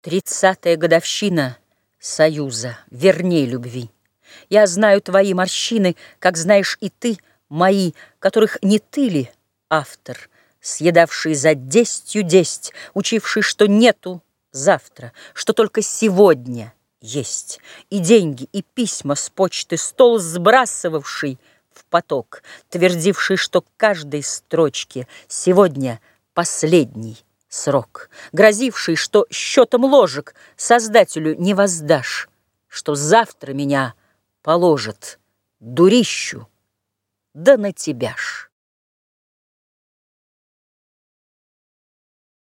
Тридцатая годовщина Союза, верней любви. Я знаю твои морщины, как знаешь и ты мои, Которых не ты ли автор, Съедавший за десятью десть, Учивший, что нету завтра, Что только сегодня есть, И деньги, и письма с почты, Стол сбрасывавший в поток, Твердивший, что каждой строчке Сегодня последний срок, грозивший, что счетом ложек Создателю не воздашь, что завтра меня положат дурищу, да на тебя ж.